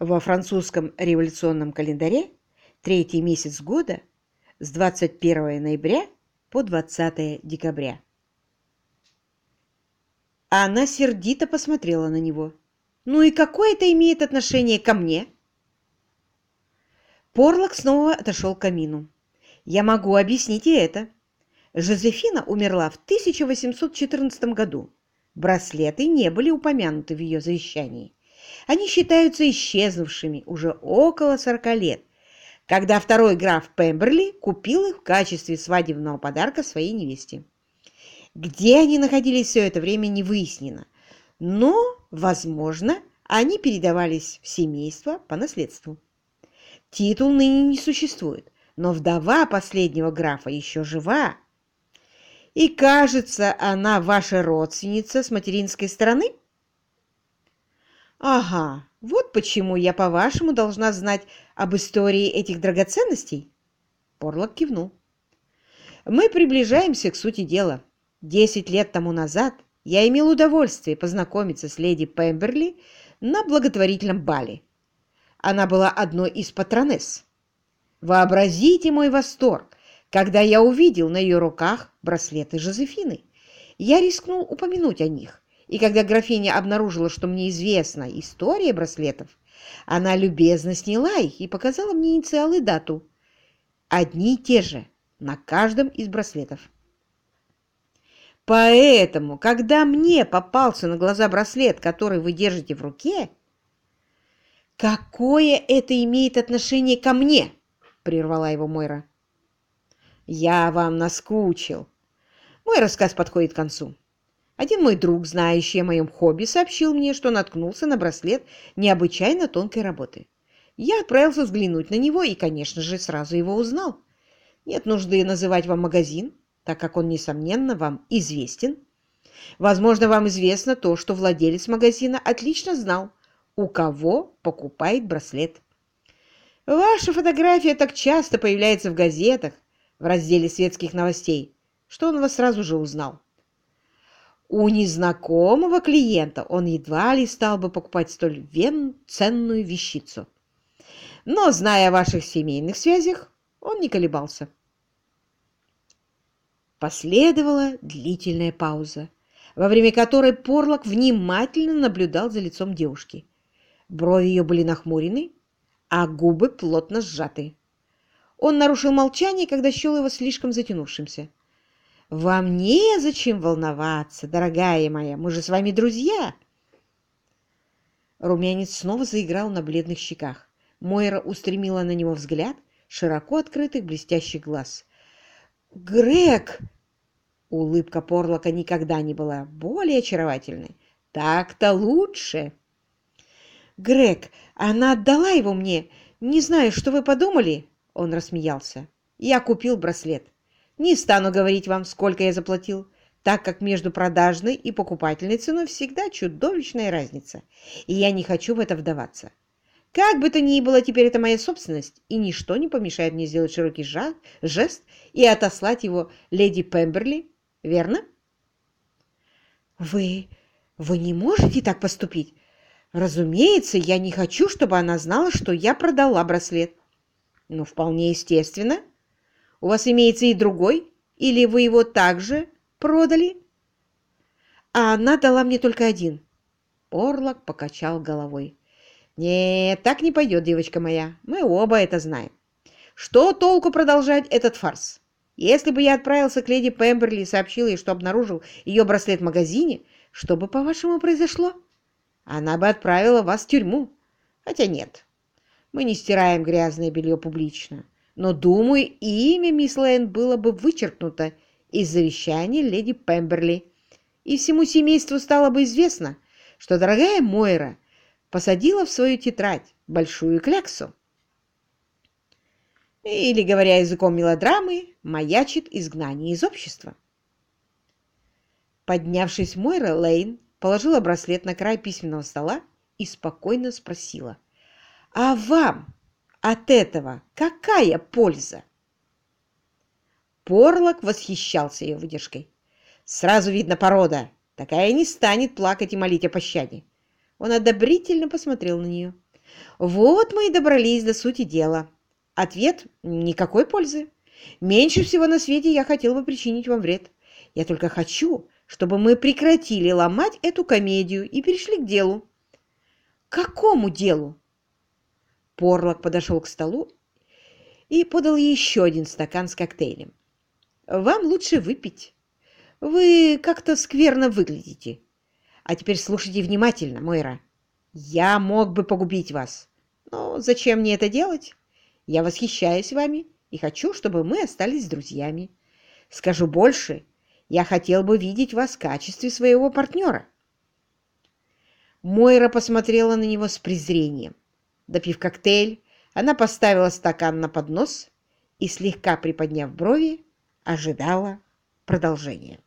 Во французском революционном календаре третий месяц года с 21 ноября по 20 декабря. Она сердито посмотрела на него. «Ну и какое это имеет отношение ко мне?» Порлок снова отошел к камину. «Я могу объяснить и это. Жозефина умерла в 1814 году. Браслеты не были упомянуты в ее завещании. Они считаются исчезнувшими уже около 40 лет, когда второй граф Пемберли купил их в качестве свадебного подарка своей невесте. Где они находились все это время, не выяснено, но, возможно, они передавались в семейство по наследству. Титул ныне не существует, но вдова последнего графа еще жива. И, кажется, она ваша родственница с материнской стороны? Ага, вот почему я, по-вашему, должна знать об истории этих драгоценностей? Порлок кивнул. Мы приближаемся к сути дела. Десять лет тому назад я имел удовольствие познакомиться с леди Пемберли на благотворительном бале. Она была одной из патронесс. Вообразите мой восторг, когда я увидел на ее руках браслеты Жозефины. Я рискнул упомянуть о них, и когда графиня обнаружила, что мне известна история браслетов, она любезно сняла их и показала мне инициалы и дату. Одни и те же на каждом из браслетов. Поэтому, когда мне попался на глаза браслет, который вы держите в руке, «Какое это имеет отношение ко мне?» — прервала его Мойра. «Я вам наскучил. Мой рассказ подходит к концу. Один мой друг, знающий о моем хобби, сообщил мне, что наткнулся на браслет необычайно тонкой работы. Я отправился взглянуть на него и, конечно же, сразу его узнал. Нет нужды называть вам магазин, так как он, несомненно, вам известен. Возможно, вам известно то, что владелец магазина отлично знал, у кого покупает браслет. Ваша фотография так часто появляется в газетах в разделе светских новостей, что он вас сразу же узнал. У незнакомого клиента он едва ли стал бы покупать столь вен ценную вещицу. Но, зная о ваших семейных связях, он не колебался. Последовала длительная пауза, во время которой Порлок внимательно наблюдал за лицом девушки. Брови ее были нахмурены, а губы плотно сжаты. Он нарушил молчание, когда счел его слишком затянувшимся. «Вам незачем волноваться, дорогая моя, мы же с вами друзья!» Румянец снова заиграл на бледных щеках. Мойра устремила на него взгляд широко открытых блестящих глаз. Грег!» Улыбка Порлока никогда не была более очаровательной. «Так-то лучше!» «Грег, она отдала его мне. Не знаю, что вы подумали?» Он рассмеялся. «Я купил браслет. Не стану говорить вам, сколько я заплатил, так как между продажной и покупательной ценой всегда чудовищная разница, и я не хочу в это вдаваться. Как бы то ни было, теперь это моя собственность, и ничто не помешает мне сделать широкий жест и отослать его леди Пемберли, верно? Вы... вы не можете так поступить? Разумеется, я не хочу, чтобы она знала, что я продала браслет. Ну, вполне естественно. У вас имеется и другой? Или вы его также продали? А она дала мне только один. Орлок покачал головой. «Нет, так не пойдет, девочка моя. Мы оба это знаем. Что толку продолжать этот фарс? Если бы я отправился к леди Пемберли и сообщил ей, что обнаружил ее браслет в магазине, что бы, по-вашему, произошло? Она бы отправила вас в тюрьму. Хотя нет, мы не стираем грязное белье публично. Но, думаю, имя мисс Лэйн было бы вычеркнуто из завещания леди Пемберли. И всему семейству стало бы известно, что дорогая Мойра посадила в свою тетрадь большую кляксу. Или, говоря языком мелодрамы, маячит изгнание из общества. Поднявшись, Мойра Лейн положила браслет на край письменного стола и спокойно спросила, «А вам от этого какая польза?» Порлок восхищался ее выдержкой. «Сразу видно порода. Такая не станет плакать и молить о пощаде. Он одобрительно посмотрел на нее. Вот мы и добрались до сути дела. Ответ – никакой пользы. Меньше всего на свете я хотел бы причинить вам вред. Я только хочу, чтобы мы прекратили ломать эту комедию и перешли к делу. Какому делу? Порлок подошел к столу и подал еще один стакан с коктейлем. Вам лучше выпить. Вы как-то скверно выглядите. А теперь слушайте внимательно, Мойра. Я мог бы погубить вас. Но зачем мне это делать? Я восхищаюсь вами и хочу, чтобы мы остались друзьями. Скажу больше, я хотел бы видеть вас в качестве своего партнера. Мойра посмотрела на него с презрением. Допив коктейль, она поставила стакан на поднос и, слегка приподняв брови, ожидала продолжения.